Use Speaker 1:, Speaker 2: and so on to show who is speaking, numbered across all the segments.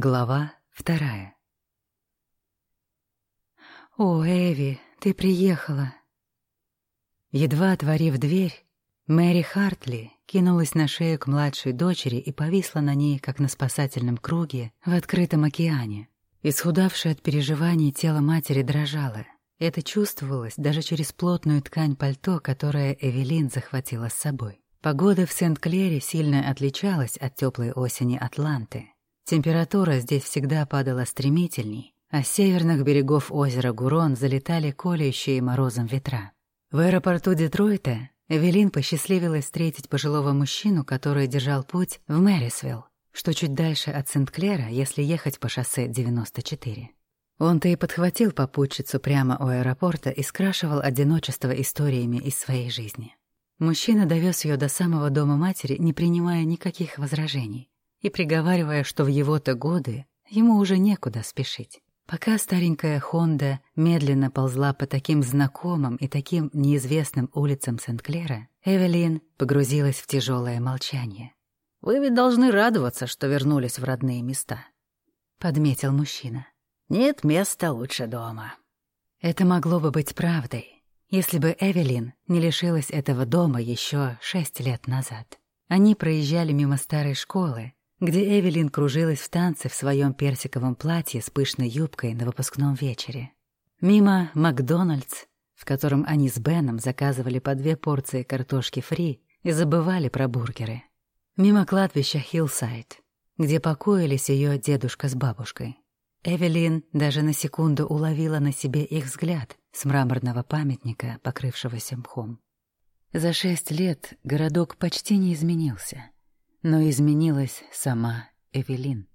Speaker 1: Глава вторая. «О, Эви, ты приехала!» Едва отворив дверь, Мэри Хартли кинулась на шею к младшей дочери и повисла на ней, как на спасательном круге в открытом океане. Исхудавшее от переживаний тело матери дрожало. Это чувствовалось даже через плотную ткань пальто, которое Эвелин захватила с собой. Погода в Сент-Клере сильно отличалась от теплой осени Атланты. Температура здесь всегда падала стремительней, а с северных берегов озера Гурон залетали колющие морозом ветра. В аэропорту Детройта Эвелин посчастливилась встретить пожилого мужчину, который держал путь в Мэрисвилл, что чуть дальше от Сент-Клера, если ехать по шоссе 94. Он-то и подхватил попутчицу прямо у аэропорта и скрашивал одиночество историями из своей жизни. Мужчина довез ее до самого дома матери, не принимая никаких возражений и приговаривая, что в его-то годы ему уже некуда спешить. Пока старенькая Хонда медленно ползла по таким знакомым и таким неизвестным улицам Сент-Клера, Эвелин погрузилась в тяжелое молчание.
Speaker 2: «Вы ведь должны радоваться, что вернулись в родные места», —
Speaker 1: подметил мужчина.
Speaker 2: «Нет места лучше дома».
Speaker 1: Это могло бы быть правдой, если бы Эвелин не лишилась этого дома еще шесть лет назад. Они проезжали мимо старой школы, где Эвелин кружилась в танце в своем персиковом платье с пышной юбкой на выпускном вечере. Мимо Макдональдс, в котором они с Беном заказывали по две порции картошки фри и забывали про бургеры. Мимо кладбища Хиллсайд, где покоились ее дедушка с бабушкой. Эвелин даже на секунду уловила на себе их взгляд с мраморного памятника, покрывшегося мхом. За шесть лет городок почти не изменился — но изменилась сама Эвелин.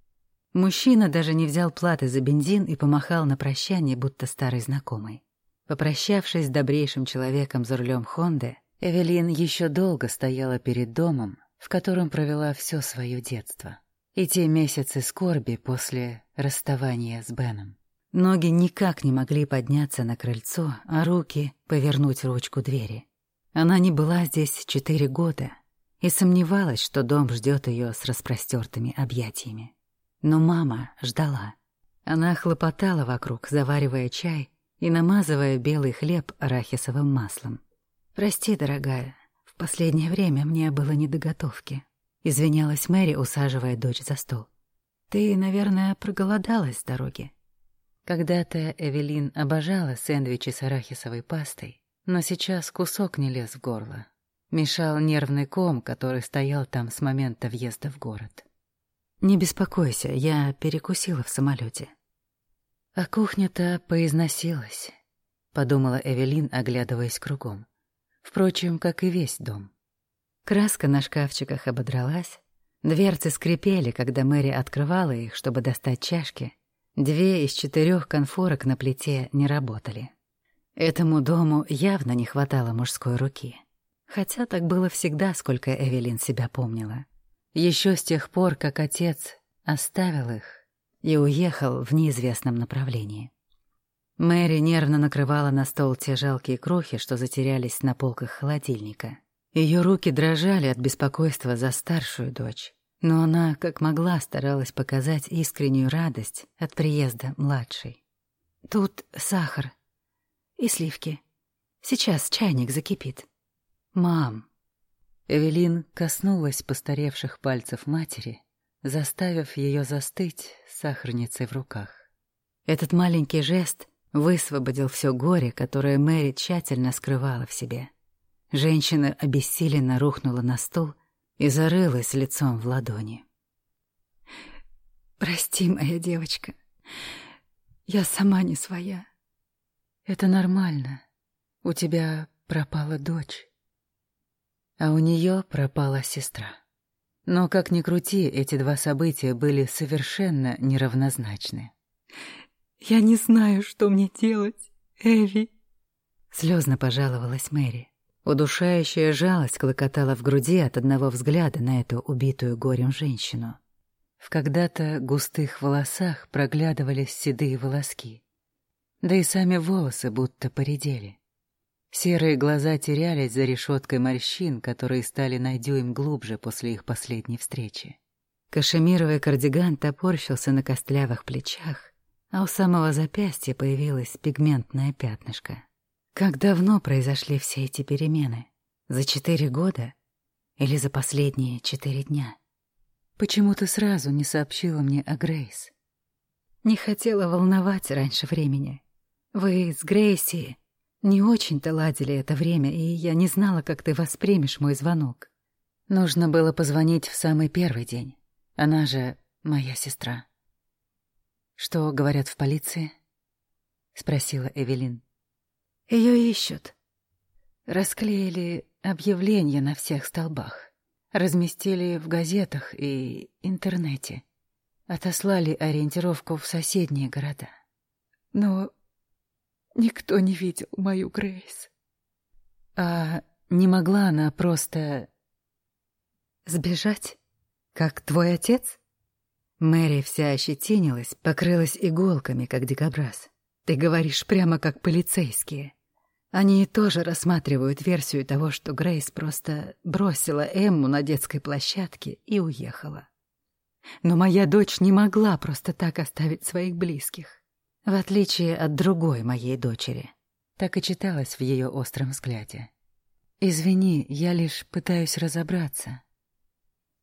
Speaker 1: Мужчина даже не взял платы за бензин и помахал на прощание, будто старый знакомый. Попрощавшись с добрейшим человеком за рулем Хонды, Эвелин еще долго стояла перед домом, в котором провела все свое детство. И те месяцы скорби после расставания с Беном. Ноги никак не могли подняться на крыльцо, а руки — повернуть ручку двери. Она не была здесь четыре года — и сомневалась, что дом ждет ее с распростертыми объятиями. Но мама ждала. Она хлопотала вокруг, заваривая чай и намазывая белый хлеб арахисовым маслом. «Прости, дорогая, в последнее время мне было не до готовки», — извинялась Мэри, усаживая дочь за стол. «Ты, наверное, проголодалась с дороги». Когда-то Эвелин обожала сэндвичи с арахисовой пастой, но сейчас кусок не лез в горло, Мешал нервный ком, который стоял там с момента въезда в город. «Не беспокойся, я перекусила в самолете. А кухня-то поизносилась, подумала Эвелин, оглядываясь кругом. Впрочем, как и весь дом. Краска на шкафчиках ободралась, дверцы скрипели, когда Мэри открывала их, чтобы достать чашки. Две из четырех конфорок на плите не работали. Этому дому явно не хватало мужской руки. Хотя так было всегда, сколько Эвелин себя помнила. Еще с тех пор, как отец оставил их и уехал в неизвестном направлении. Мэри нервно накрывала на стол те жалкие крохи, что затерялись на полках холодильника. Ее руки дрожали от беспокойства за старшую дочь, но она, как могла, старалась показать искреннюю радость от приезда младшей. «Тут сахар и сливки. Сейчас чайник закипит», «Мам!» Эвелин коснулась постаревших пальцев матери, заставив ее застыть с сахарницей в руках. Этот маленький жест высвободил все горе, которое Мэри тщательно скрывала в себе. Женщина обессиленно рухнула на стул и зарылась лицом в ладони. «Прости, моя девочка, я сама не своя. Это нормально. У тебя пропала дочь» а у нее пропала сестра. Но, как ни крути, эти два события были совершенно неравнозначны. «Я не знаю, что мне делать, Эви», — слезно пожаловалась Мэри. Удушающая жалость клокотала в груди от одного взгляда на эту убитую горем женщину. В когда-то густых волосах проглядывались седые волоски, да и сами волосы будто поредели. Серые глаза терялись за решеткой морщин, которые стали на дюйм глубже после их последней встречи. Кашемировый кардиган топорщился на костлявых плечах, а у самого запястья появилось пигментное пятнышко. Как давно произошли все эти перемены? За четыре года? Или за последние четыре дня? Почему ты сразу не сообщила мне о Грейс? Не хотела волновать раньше времени. Вы с Грейси не очень-то ладили это время, и я не знала, как ты воспримешь мой звонок. Нужно было позвонить в самый первый день. Она же моя сестра. «Что говорят в полиции?» — спросила Эвелин. Ее ищут. Расклеили объявления на всех столбах. Разместили в газетах и интернете. Отослали ориентировку в соседние города. Но никто не видел мою Грейс. А не могла она просто... Сбежать? Как твой отец? Мэри вся ощетинилась, покрылась иголками, как дикобраз. Ты говоришь прямо как полицейские. Они тоже рассматривают версию того, что Грейс просто бросила Эмму на детской площадке и уехала. Но моя дочь не могла просто так оставить своих близких. В отличие от другой моей дочери. Так и читалось в ее остром взгляде. «Извини, я лишь пытаюсь разобраться».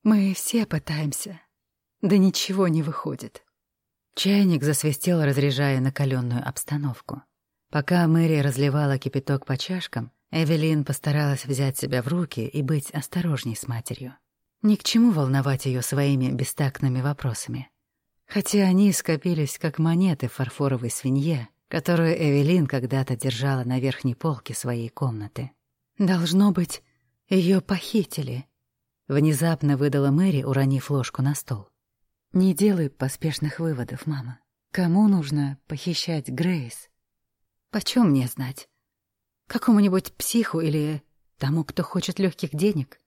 Speaker 1: «Мы все пытаемся. Да ничего не выходит». Чайник засвистел, разряжая накаленную обстановку. Пока Мэри разливала кипяток по чашкам, Эвелин постаралась взять себя в руки и быть осторожней с матерью. Ни к чему волновать ее своими бестактными вопросами. Хотя они скопились, как монеты в фарфоровой свинье, которую Эвелин когда-то держала на верхней полке своей комнаты. «Должно быть, ее похитили», — внезапно выдала Мэри, уронив ложку на стол. Не делай поспешных выводов, мама. Кому нужно похищать Грейс? Почем мне знать? Какому-нибудь психу или тому, кто хочет легких денег?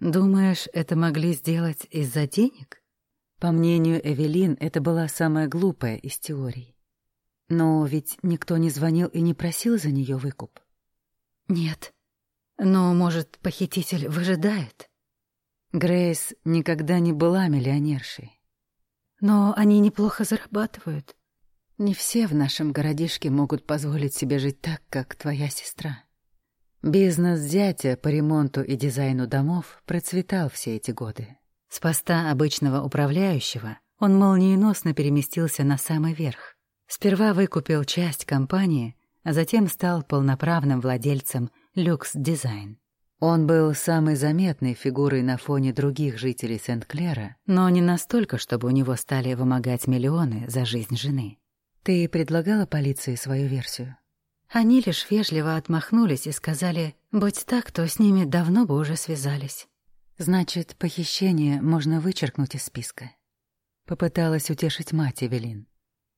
Speaker 1: Думаешь, это могли сделать из-за денег? По мнению Эвелин, это была самая глупая из теорий. Но ведь никто не звонил и не просил за нее выкуп. Нет. Но, может, похититель выжидает? Грейс никогда не была миллионершей. Но они неплохо зарабатывают. Не все в нашем городишке могут позволить себе жить так, как твоя сестра. Бизнес зятя по ремонту и дизайну домов процветал все эти годы. С поста обычного управляющего он молниеносно переместился на самый верх. Сперва выкупил часть компании, а затем стал полноправным владельцем «Люкс Дизайн». Он был самой заметной фигурой на фоне других жителей Сент-Клера, но не настолько, чтобы у него стали вымогать миллионы за жизнь жены. Ты предлагала полиции свою версию? Они лишь вежливо отмахнулись и сказали, будь так, то с ними давно бы уже связались. Значит, похищение можно вычеркнуть из списка. Попыталась утешить мать Эвелин.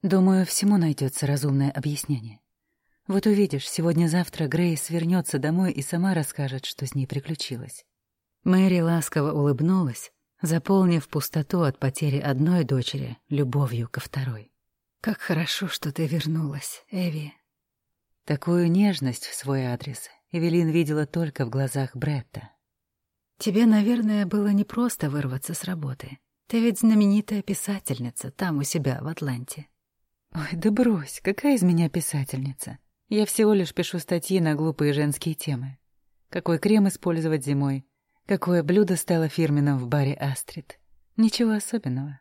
Speaker 1: Думаю, всему найдется разумное объяснение. Вот увидишь, сегодня-завтра Грейс вернется домой и сама расскажет, что с ней приключилось. Мэри ласково улыбнулась, заполнив пустоту от потери одной дочери любовью ко второй. «Как хорошо, что ты вернулась, Эви». Такую нежность в свой адрес Эвелин видела только в глазах Бретта. «Тебе, наверное, было непросто вырваться с работы. Ты ведь знаменитая писательница там у себя в Атланте». «Ой, да брось, какая из меня писательница?» Я всего лишь пишу статьи на глупые женские темы. Какой крем использовать зимой? Какое блюдо стало фирменным в баре «Астрид»? Ничего особенного.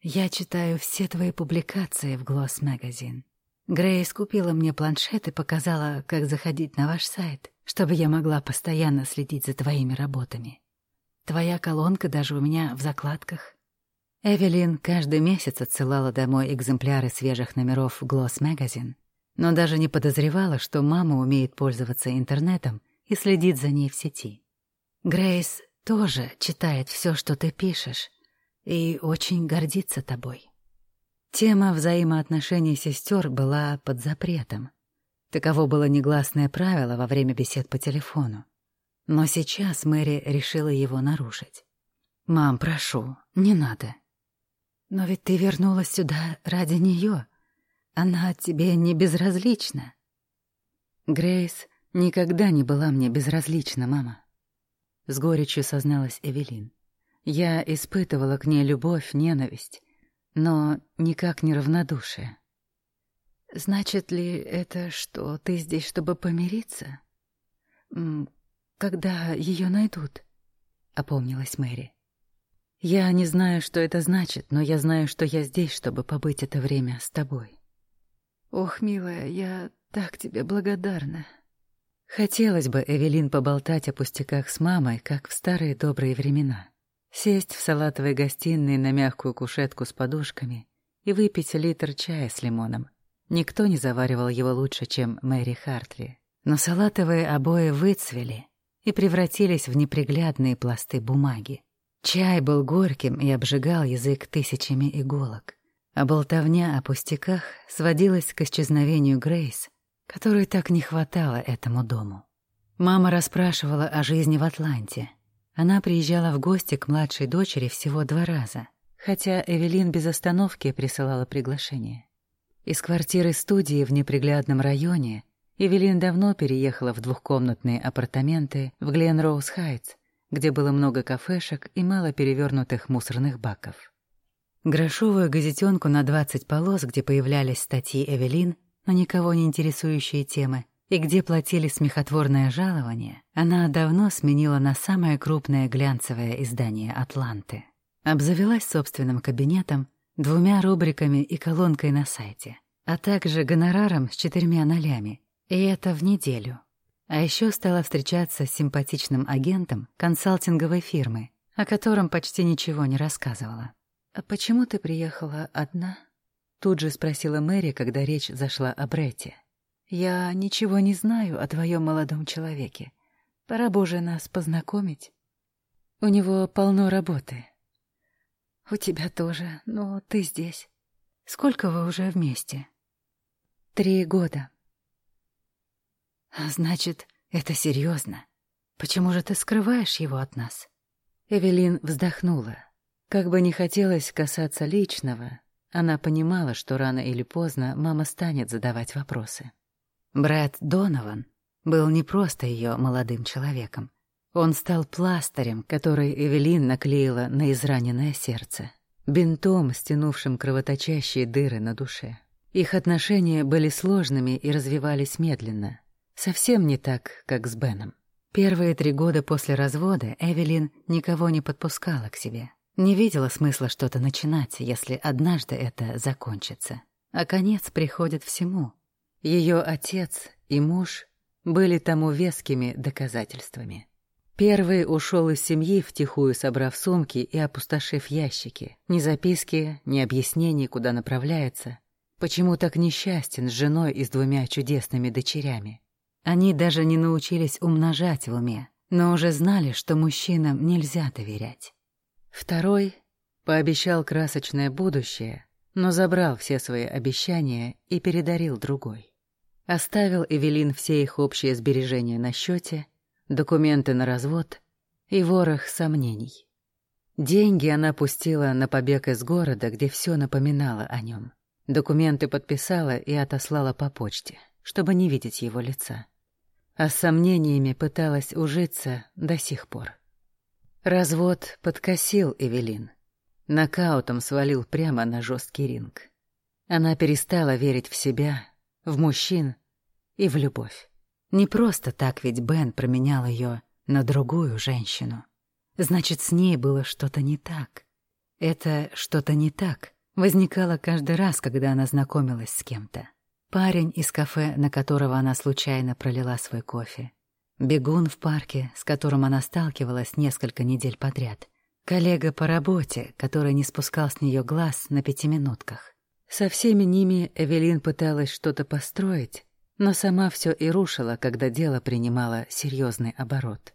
Speaker 1: Я читаю все твои публикации в Gloss Magazine. Грейс купила мне планшет и показала, как заходить на ваш сайт, чтобы я могла постоянно следить за твоими работами. Твоя колонка даже у меня в закладках. Эвелин каждый месяц отсылала домой экземпляры свежих номеров Gloss Magazine, но даже не подозревала, что мама умеет пользоваться интернетом и следит за ней в сети. Грейс тоже читает все, что ты пишешь, и очень гордится тобой. Тема взаимоотношений сестер была под запретом. Таково было негласное правило во время бесед по телефону. Но сейчас Мэри решила его нарушить. «Мам, прошу, не надо. Но ведь ты вернулась сюда ради нее. Она тебе не безразлична. Грейс никогда не была мне безразлична, мама. С горечью созналась Эвелин. Я испытывала к ней любовь, ненависть, но никак не равнодушие.
Speaker 2: Значит ли это, что ты здесь, чтобы помириться? Когда ее найдут? Опомнилась Мэри.
Speaker 1: Я не знаю, что это значит, но я знаю, что я здесь, чтобы побыть это время с тобой.
Speaker 2: Ох, милая, я так тебе благодарна.
Speaker 1: Хотелось бы, Эвелин, поболтать о пустяках с мамой, как в старые добрые времена. Сесть в салатовой гостиной на мягкую кушетку с подушками и выпить литр чая с лимоном. Никто не заваривал его лучше, чем Мэри Хартли. Но салатовые обои выцвели и превратились в неприглядные пласты бумаги. Чай был горьким и обжигал язык тысячами иголок. А болтовня о пустяках сводилась к исчезновению Грейс, которой так не хватало этому дому. Мама расспрашивала о жизни в Атланте. Она приезжала в гости к младшей дочери всего два раза, хотя Эвелин без остановки присылала приглашение. Из квартиры-студии в неприглядном районе Эвелин давно переехала в двухкомнатные апартаменты в Гленроуз-Хайтс, где было много кафешек и мало перевернутых мусорных баков. Грошовую газетенку на 20 полос, где появлялись статьи Эвелин, но никого не интересующие темы, и где платили смехотворное жалование, она давно сменила на самое крупное глянцевое издание «Атланты». Обзавелась собственным кабинетом, двумя рубриками и колонкой на сайте, а также гонораром с четырьмя нолями, и это в неделю. А еще стала встречаться с симпатичным агентом консалтинговой фирмы, о котором почти ничего не рассказывала.
Speaker 2: «А почему ты приехала одна?»
Speaker 1: Тут же спросила Мэри, когда речь зашла о Бретте.
Speaker 2: «Я ничего не знаю о твоем молодом человеке. Пора бы уже нас познакомить.
Speaker 1: У него полно работы».
Speaker 2: «У тебя тоже, но ты здесь. Сколько вы уже вместе?»
Speaker 1: «Три года».
Speaker 2: «Значит, это серьезно. Почему же ты скрываешь его от нас?»
Speaker 1: Эвелин вздохнула. Как бы не хотелось касаться личного, она понимала, что рано или поздно мама станет задавать вопросы. Брэд Донован был не просто ее молодым человеком. Он стал пластырем, который Эвелин наклеила на израненное сердце, бинтом, стянувшим кровоточащие дыры на душе. Их отношения были сложными и развивались медленно. Совсем не так, как с Беном. Первые три года после развода Эвелин никого не подпускала к себе. Не видела смысла что-то начинать, если однажды это закончится. А конец приходит всему. Ее отец и муж были тому вескими доказательствами. Первый ушел из семьи, втихую собрав сумки и опустошив ящики. Ни записки, ни объяснений, куда направляется. Почему так несчастен с женой и с двумя чудесными дочерями? Они даже не научились умножать в уме, но уже знали, что мужчинам нельзя доверять. Второй пообещал красочное будущее, но забрал все свои обещания и передарил другой. Оставил Эвелин все их общие сбережения на счете, документы на развод и ворох сомнений. Деньги она пустила на побег из города, где все напоминало о нем. Документы подписала и отослала по почте, чтобы не видеть его лица. А с сомнениями пыталась ужиться до сих пор. Развод подкосил Эвелин. Нокаутом свалил прямо на жесткий ринг. Она перестала верить в себя, в мужчин и в любовь. Не просто так ведь Бен променял ее на другую женщину. Значит, с ней было что-то не так. Это что-то не так возникало каждый раз, когда она знакомилась с кем-то. Парень из кафе, на которого она случайно пролила свой кофе. Бегун в парке, с которым она сталкивалась несколько недель подряд. Коллега по работе, который не спускал с нее глаз на пятиминутках. Со всеми ними Эвелин пыталась что-то построить, но сама все и рушила, когда дело принимало серьезный оборот.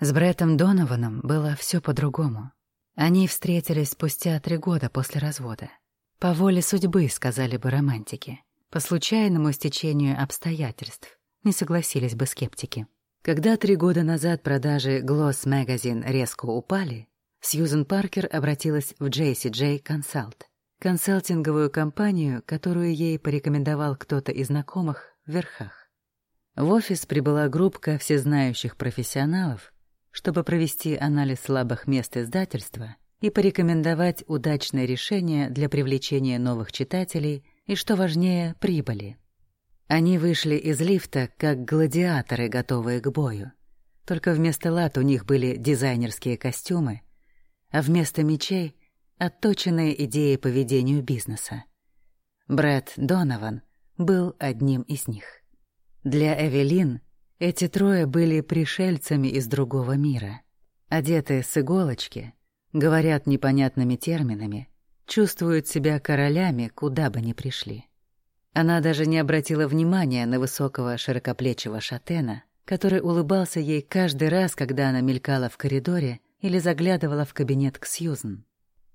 Speaker 1: С Бреттом Донованом было все по-другому. Они встретились спустя три года после развода. По воле судьбы, сказали бы романтики. По случайному стечению обстоятельств, не согласились бы скептики. Когда три года назад продажи Gloss Magazine резко упали, Сьюзен Паркер обратилась в JCJ Consult, консалтинговую компанию, которую ей порекомендовал кто-то из знакомых верхах. В офис прибыла группка всезнающих профессионалов, чтобы провести анализ слабых мест издательства и порекомендовать удачное решение для привлечения новых читателей и, что важнее, прибыли. Они вышли из лифта, как гладиаторы, готовые к бою. Только вместо лат у них были дизайнерские костюмы, а вместо мечей — отточенные идеи по ведению бизнеса. Брэд Донован был одним из них. Для Эвелин эти трое были пришельцами из другого мира. Одетые с иголочки, говорят непонятными терминами, чувствуют себя королями, куда бы ни пришли. Она даже не обратила внимания на высокого широкоплечего шатена, который улыбался ей каждый раз, когда она мелькала в коридоре или заглядывала в кабинет к Сьюзен.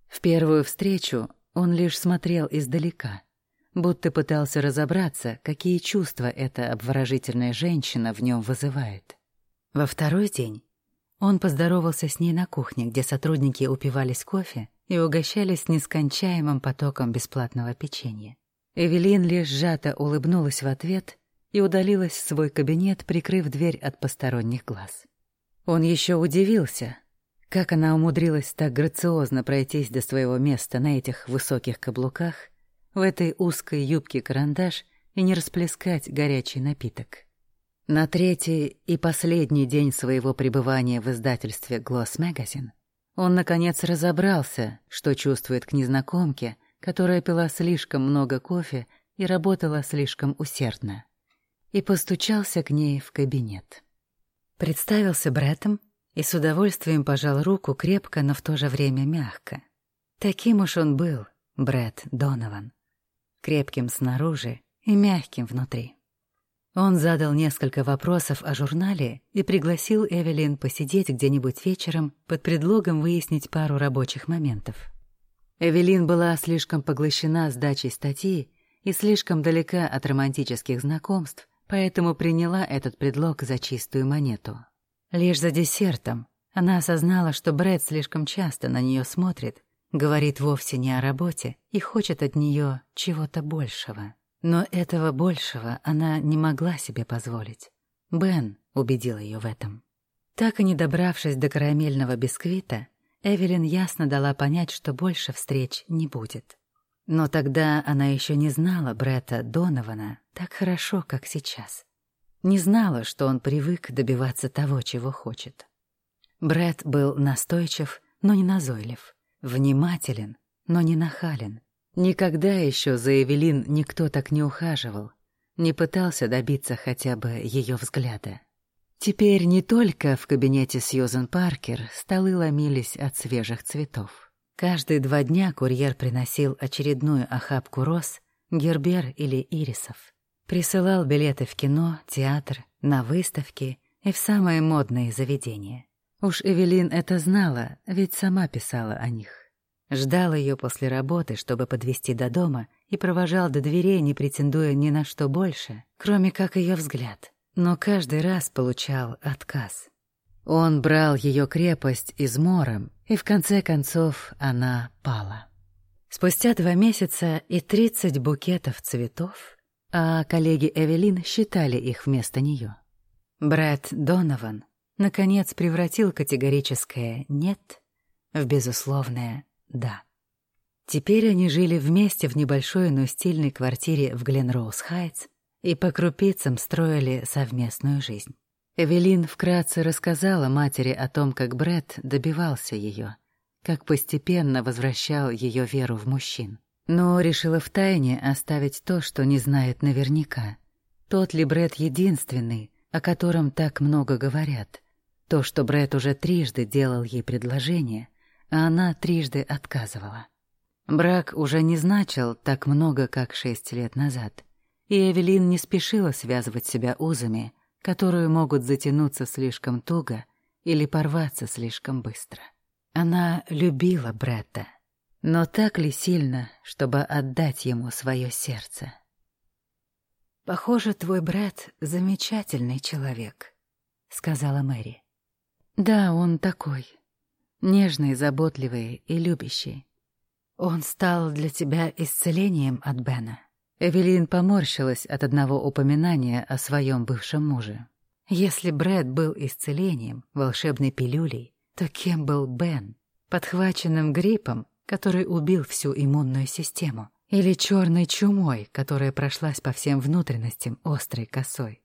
Speaker 1: В первую встречу он лишь смотрел издалека, будто пытался разобраться, какие чувства эта обворожительная женщина в нем вызывает. Во второй день он поздоровался с ней на кухне, где сотрудники упивались кофе и угощались нескончаемым потоком бесплатного печенья. Эвелин лишь сжато улыбнулась в ответ и удалилась в свой кабинет, прикрыв дверь от посторонних глаз. Он еще удивился, как она умудрилась так грациозно пройтись до своего места на этих высоких каблуках, в этой узкой юбке-карандаш и не расплескать горячий напиток. На третий и последний день своего пребывания в издательстве Gloss Magazine он, наконец, разобрался, что чувствует к незнакомке, которая пила слишком много кофе и работала слишком усердно, и постучался к ней в кабинет. Представился Бреттом и с удовольствием пожал руку крепко, но в то же время мягко. Таким уж он был, Бретт Донован, крепким снаружи и мягким внутри. Он задал несколько вопросов о журнале и пригласил Эвелин посидеть где-нибудь вечером под предлогом выяснить пару рабочих моментов. Эвелин была слишком поглощена сдачей статьи и слишком далека от романтических знакомств, поэтому приняла этот предлог за чистую монету. Лишь за десертом она осознала, что Брэд слишком часто на нее смотрит, говорит вовсе не о работе и хочет от нее чего-то большего. Но этого большего она не могла себе позволить. Бен убедил ее в этом. Так и не добравшись до карамельного бисквита, Эвелин ясно дала понять, что больше встреч не будет. Но тогда она еще не знала Бретта Донована так хорошо, как сейчас. Не знала, что он привык добиваться того, чего хочет. Бред был настойчив, но не назойлив, внимателен, но не нахален. Никогда еще за Эвелин никто так не ухаживал, не пытался добиться хотя бы ее взгляда. Теперь не только в кабинете Сьюзен Паркер столы ломились от свежих цветов. Каждые два дня курьер приносил очередную охапку роз, гербер или ирисов. Присылал билеты в кино, театр, на выставки и в самые модные заведения. Уж Эвелин это знала, ведь сама писала о них. Ждал ее после работы, чтобы подвести до дома, и провожал до дверей, не претендуя ни на что больше, кроме как ее взгляд но каждый раз получал отказ. Он брал ее крепость измором, и в конце концов она пала. Спустя два месяца и тридцать букетов цветов, а коллеги Эвелин считали их вместо нее. Брэд Донован наконец превратил категорическое «нет» в безусловное «да». Теперь они жили вместе в небольшой, но стильной квартире в Гленроуз-Хайтс, и по крупицам строили совместную жизнь. Эвелин вкратце рассказала матери о том, как Бред добивался ее, как постепенно возвращал ее веру в мужчин. Но решила втайне оставить то, что не знает наверняка. Тот ли Бред единственный, о котором так много говорят? То, что Бред уже трижды делал ей предложение, а она трижды отказывала. Брак уже не значил так много, как шесть лет назад и Эвелин не спешила связывать себя узами, которые могут затянуться слишком туго или порваться слишком быстро. Она любила Бретта, но так ли сильно, чтобы отдать ему свое сердце? «Похоже, твой брат — замечательный человек», — сказала Мэри. «Да, он такой. Нежный, заботливый и любящий. Он стал для тебя исцелением от Бена». Эвелин поморщилась от одного упоминания о своем бывшем муже. Если Брэд был исцелением, волшебной пилюлей, то кем был Бен? Подхваченным гриппом, который убил всю иммунную систему? Или черной чумой, которая прошлась по всем внутренностям острой косой?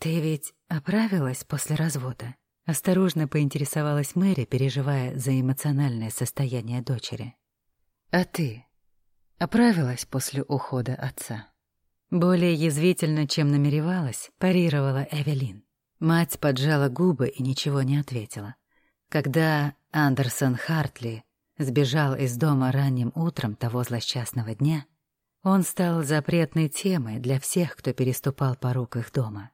Speaker 1: «Ты ведь оправилась после развода?» Осторожно поинтересовалась Мэри, переживая за эмоциональное состояние дочери. «А ты оправилась после ухода отца?» Более язвительно, чем намеревалась, парировала Эвелин. Мать поджала губы и ничего не ответила. Когда Андерсон Хартли сбежал из дома ранним утром того злосчастного дня, он стал запретной темой для всех, кто переступал порог их дома.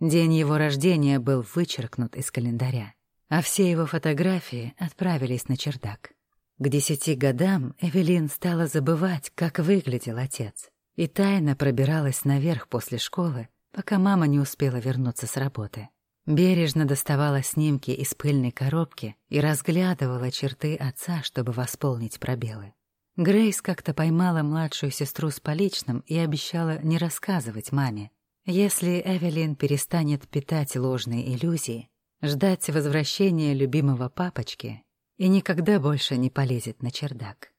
Speaker 1: День его рождения был вычеркнут из календаря, а все его фотографии отправились на чердак. К десяти годам Эвелин стала забывать, как выглядел отец, и тайно пробиралась наверх после школы, пока мама не успела вернуться с работы. Бережно доставала снимки из пыльной коробки и разглядывала черты отца, чтобы восполнить пробелы. Грейс как-то поймала младшую сестру с поличным и обещала не рассказывать маме. Если Эвелин перестанет питать ложные иллюзии, ждать возвращения любимого папочки и никогда больше не полезет на чердак.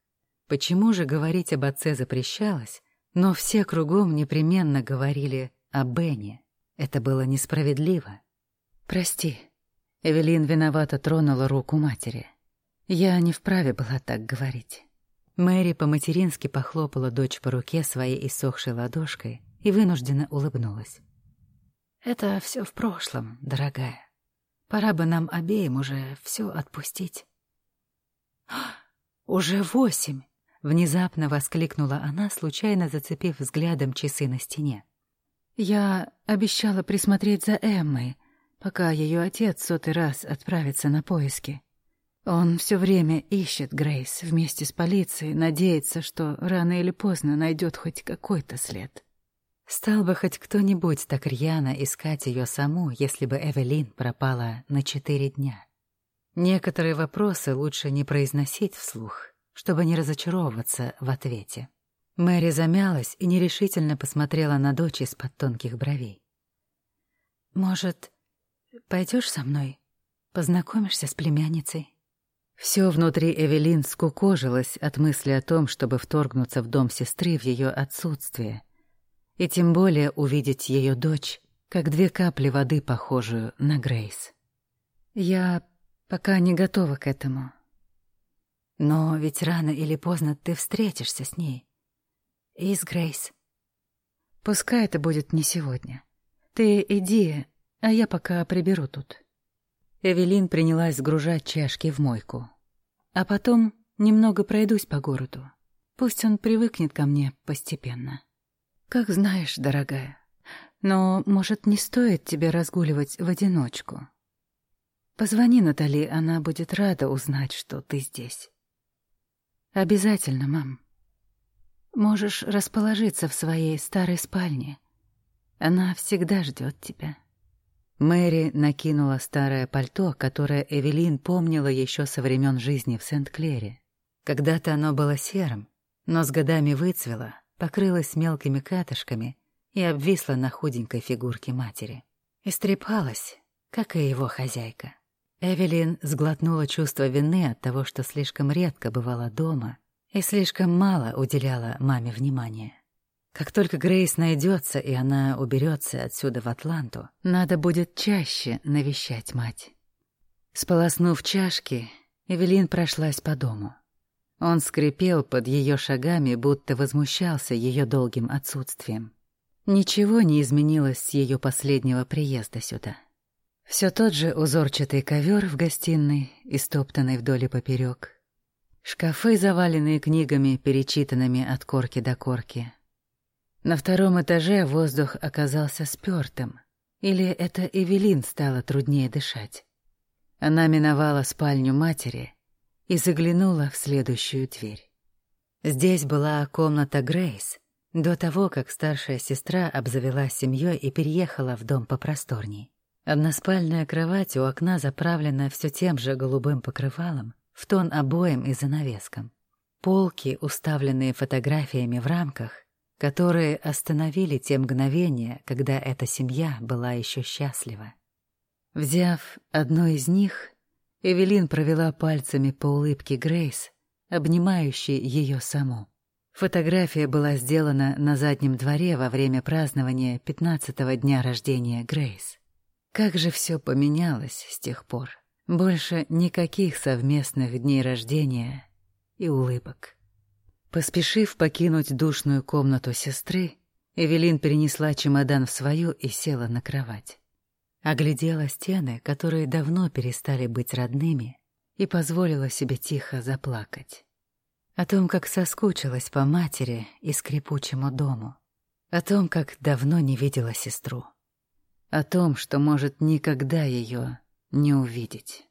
Speaker 1: Почему же говорить об отце запрещалось, но все кругом непременно говорили о Бене. Это было несправедливо. «Прости». Эвелин виновато тронула руку матери. «Я не вправе была так говорить». Мэри по-матерински похлопала дочь по руке своей иссохшей ладошкой и вынужденно улыбнулась. «Это все в прошлом, дорогая. Пора бы нам обеим уже все отпустить». «Уже восемь!» Внезапно воскликнула она, случайно зацепив взглядом часы на стене. «Я обещала присмотреть за Эммой, пока ее отец сотый раз отправится на поиски. Он все время ищет Грейс вместе с полицией, надеется, что рано или поздно найдет хоть какой-то след. Стал бы хоть кто-нибудь так рьяно искать ее саму, если бы Эвелин пропала на четыре дня. Некоторые вопросы лучше не произносить вслух, чтобы не разочаровываться в ответе. Мэри замялась и нерешительно посмотрела на дочь из-под тонких бровей. «Может, пойдешь со мной? Познакомишься с племянницей?» Все внутри Эвелин скукожилось от мысли о том, чтобы вторгнуться в дом сестры в ее отсутствие, и тем более увидеть ее дочь, как две капли воды, похожую на Грейс. «Я пока не готова к этому», но ведь рано или поздно ты встретишься с ней. И с Грейс. Пускай это будет не сегодня. Ты иди, а я пока приберу тут. Эвелин принялась сгружать чашки в мойку. А потом немного пройдусь по городу. Пусть он привыкнет ко мне постепенно. Как знаешь, дорогая. Но, может, не стоит тебе разгуливать в одиночку. Позвони Натали, она будет рада узнать, что ты здесь. «Обязательно, мам. Можешь расположиться в своей старой спальне. Она всегда ждет тебя». Мэри накинула старое пальто, которое Эвелин помнила еще со времен жизни в Сент-Клере. Когда-то оно было серым, но с годами выцвело, покрылось мелкими катышками и обвисло на худенькой фигурке матери. Истрепалась, как и его хозяйка. Эвелин сглотнула чувство вины от того, что слишком редко бывала дома и слишком мало уделяла маме внимания. Как только Грейс найдется и она уберется отсюда в Атланту, надо будет чаще навещать мать. Сполоснув чашки, Эвелин прошлась по дому. Он скрипел под ее шагами, будто возмущался ее долгим отсутствием. Ничего не изменилось с ее последнего приезда сюда. Все тот же узорчатый ковер в гостиной, истоптанный вдоль и поперек. Шкафы, заваленные книгами, перечитанными от корки до корки. На втором этаже воздух оказался спёртым. Или это Эвелин стало труднее дышать. Она миновала спальню матери и заглянула в следующую дверь. Здесь была комната Грейс, до того, как старшая сестра обзавелась семьей и переехала в дом попросторней. Односпальная кровать у окна заправлена все тем же голубым покрывалом, в тон обоям и занавескам. Полки, уставленные фотографиями в рамках, которые остановили те мгновения, когда эта семья была еще счастлива. Взяв одну из них, Эвелин провела пальцами по улыбке Грейс, обнимающей ее саму. Фотография была сделана на заднем дворе во время празднования пятнадцатого дня рождения Грейс. Как же все поменялось с тех пор. Больше никаких совместных дней рождения и улыбок. Поспешив покинуть душную комнату сестры, Эвелин перенесла чемодан в свою и села на кровать. Оглядела стены, которые давно перестали быть родными, и позволила себе тихо заплакать. О том, как соскучилась по матери и скрипучему дому. О том, как давно не видела сестру. О том, что может никогда ее не увидеть.